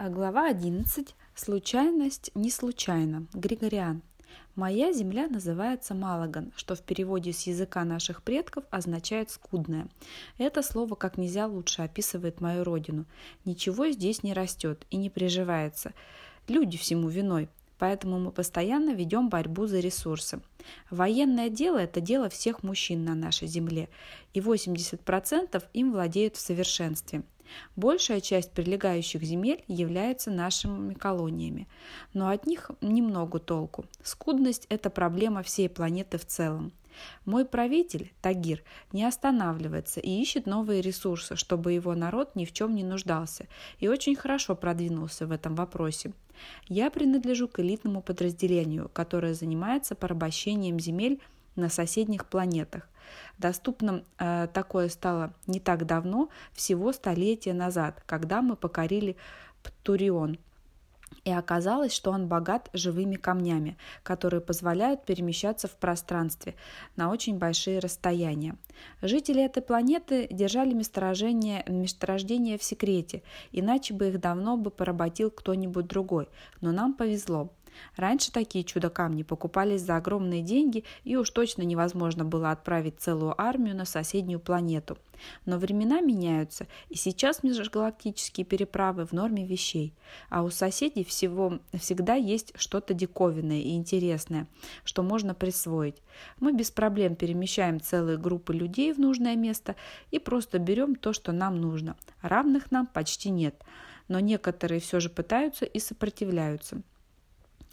А глава 11. Случайность не случайно. Григориан. Моя земля называется Малаган, что в переводе с языка наших предков означает «скудная». Это слово как нельзя лучше описывает мою родину. Ничего здесь не растет и не приживается. Люди всему виной, поэтому мы постоянно ведем борьбу за ресурсы. Военное дело – это дело всех мужчин на нашей земле, и 80% им владеют в совершенстве – Большая часть прилегающих земель является нашими колониями, но от них немного толку. Скудность – это проблема всей планеты в целом. Мой правитель, Тагир, не останавливается и ищет новые ресурсы, чтобы его народ ни в чем не нуждался, и очень хорошо продвинулся в этом вопросе. Я принадлежу к элитному подразделению, которое занимается порабощением земель на соседних планетах. Доступным э, такое стало не так давно, всего столетия назад, когда мы покорили Птурион. И оказалось, что он богат живыми камнями, которые позволяют перемещаться в пространстве на очень большие расстояния. Жители этой планеты держали месторождение, месторождение в секрете, иначе бы их давно бы поработил кто-нибудь другой. Но нам повезло. Раньше такие чудо-камни покупались за огромные деньги, и уж точно невозможно было отправить целую армию на соседнюю планету. Но времена меняются, и сейчас межгалактические переправы в норме вещей. А у соседей всего всегда есть что-то диковинное и интересное, что можно присвоить. Мы без проблем перемещаем целые группы людей в нужное место и просто берем то, что нам нужно. Равных нам почти нет, но некоторые все же пытаются и сопротивляются.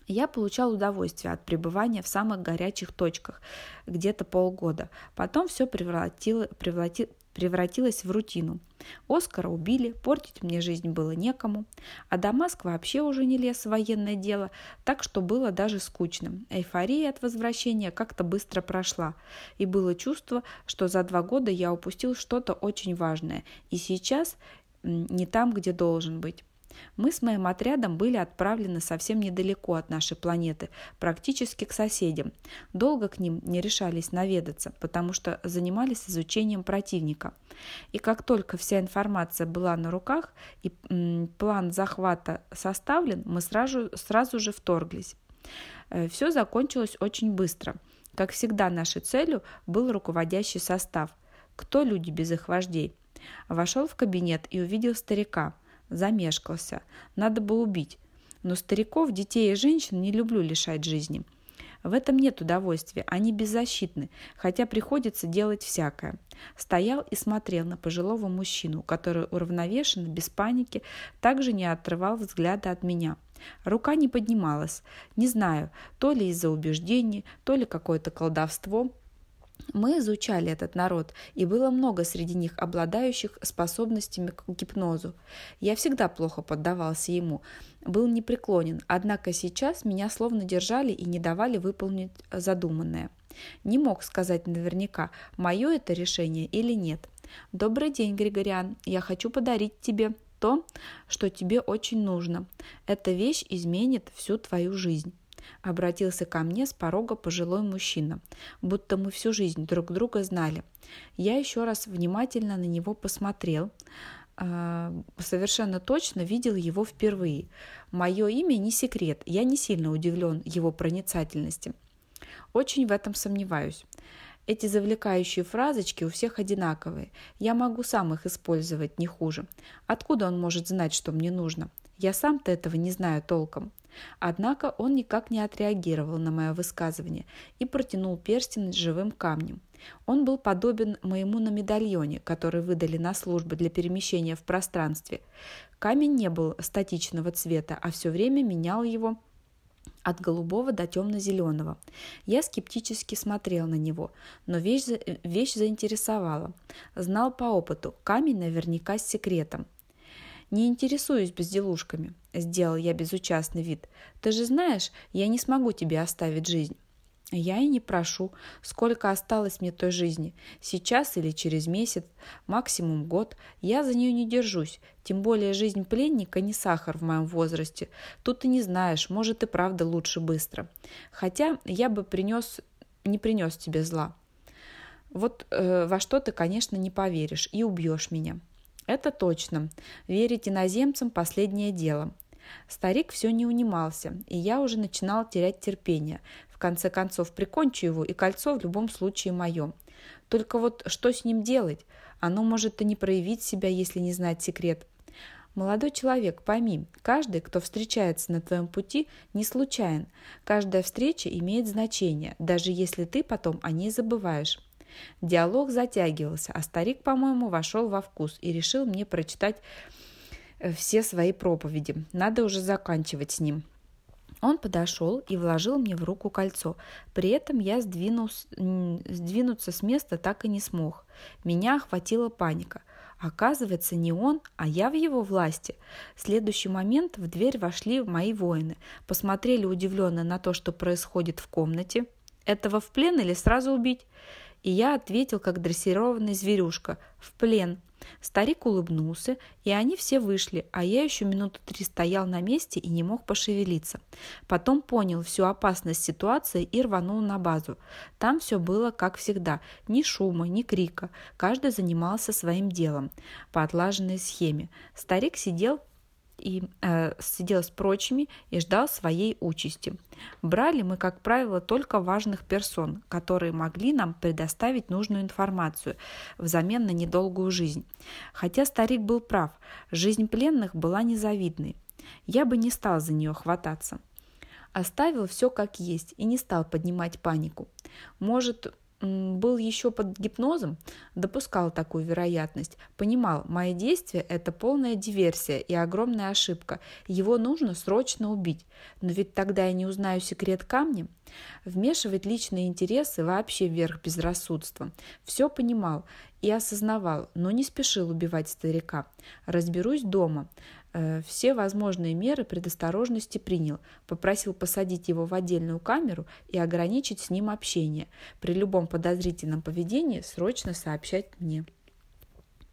Я получал удовольствие от пребывания в самых горячих точках где-то полгода. Потом все превратило, преврати, превратилось в рутину. Оскара убили, портить мне жизнь было некому, а Дамаск вообще уже не лез в военное дело, так что было даже скучно. Эйфория от возвращения как-то быстро прошла, и было чувство, что за два года я упустил что-то очень важное, и сейчас не там, где должен быть. Мы с моим отрядом были отправлены совсем недалеко от нашей планеты, практически к соседям. Долго к ним не решались наведаться, потому что занимались изучением противника. И как только вся информация была на руках и план захвата составлен, мы сразу, сразу же вторглись. Э, Все закончилось очень быстро. Как всегда, нашей целью был руководящий состав. Кто люди без их вождей? Вошел в кабинет и увидел старика – Замешкался. Надо бы убить. Но стариков, детей и женщин не люблю лишать жизни. В этом нет удовольствия, они беззащитны, хотя приходится делать всякое. Стоял и смотрел на пожилого мужчину, который уравновешенно, без паники, также не отрывал взгляда от меня. Рука не поднималась. Не знаю, то ли из-за убеждений, то ли какое-то колдовство – мы изучали этот народ, и было много среди них обладающих способностями к гипнозу. Я всегда плохо поддавался ему, был непреклонен, однако сейчас меня словно держали и не давали выполнить задуманное. Не мог сказать наверняка, мое это решение или нет. «Добрый день, Григориан, я хочу подарить тебе то, что тебе очень нужно. Эта вещь изменит всю твою жизнь». Обратился ко мне с порога пожилой мужчина, будто мы всю жизнь друг друга знали. Я еще раз внимательно на него посмотрел, а, совершенно точно видел его впервые. Мое имя не секрет, я не сильно удивлен его проницательности. Очень в этом сомневаюсь. Эти завлекающие фразочки у всех одинаковые. Я могу сам их использовать не хуже. Откуда он может знать, что мне нужно? Я сам-то этого не знаю толком. Однако он никак не отреагировал на мое высказывание и протянул перстень с живым камнем. Он был подобен моему на медальоне, который выдали на службу для перемещения в пространстве. Камень не был статичного цвета, а все время менял его от голубого до темно-зеленого. Я скептически смотрел на него, но вещь, вещь заинтересовала. Знал по опыту, камень наверняка с секретом. «Не интересуюсь безделушками», – сделал я безучастный вид. «Ты же знаешь, я не смогу тебе оставить жизнь». Я и не прошу, сколько осталось мне той жизни. Сейчас или через месяц, максимум год. Я за нее не держусь. Тем более жизнь пленника не сахар в моем возрасте. Тут ты не знаешь, может и правда лучше быстро. Хотя я бы принес, не принес тебе зла. Вот э, во что ты, конечно, не поверишь и убьешь меня. Это точно. Верить иноземцам – последнее дело. Старик все не унимался, и я уже начинал терять терпение. В конце концов, прикончу его, и кольцо в любом случае мое. Только вот что с ним делать? Оно может и не проявить себя, если не знать секрет. Молодой человек, пойми, каждый, кто встречается на твоем пути, не случайен. Каждая встреча имеет значение, даже если ты потом о ней забываешь. Диалог затягивался, а старик, по-моему, вошел во вкус и решил мне прочитать э, все свои проповеди. Надо уже заканчивать с ним. Он подошел и вложил мне в руку кольцо. При этом я сдвинус, сдвинуться с места так и не смог. Меня охватила паника – Оказывается, не он, а я в его власти. В следующий момент в дверь вошли мои воины, посмотрели удивленно на то, что происходит в комнате. Этого в плен или сразу убить? И я ответил, как дрессированный зверюшка, в плен. Старик улыбнулся, и они все вышли, а я еще минуту три стоял на месте и не мог пошевелиться. Потом понял всю опасность ситуации и рванул на базу. Там все было как всегда, ни шума, ни крика. Каждый занимался своим делом по отлаженной схеме. Старик сидел и э, сидел с прочими и ждал своей участи. Брали мы, как правило, только важных персон, которые могли нам предоставить нужную информацию взамен на недолгую жизнь. Хотя старик был прав, жизнь пленных была незавидной. Я бы не стал за нее хвататься. Оставил все как есть и не стал поднимать панику. Может, был еще под гипнозом, допускал такую вероятность, понимал, мои действия – это полная диверсия и огромная ошибка, его нужно срочно убить. Но ведь тогда я не узнаю секрет камня. Вмешивать личные интересы вообще вверх безрассудства. Все понимал и осознавал, но не спешил убивать старика. Разберусь дома. Э, все возможные меры предосторожности принял, попросил посадить его в отдельную камеру и ограничить с ним общение. При любом подозрительном поведении срочно сообщать мне.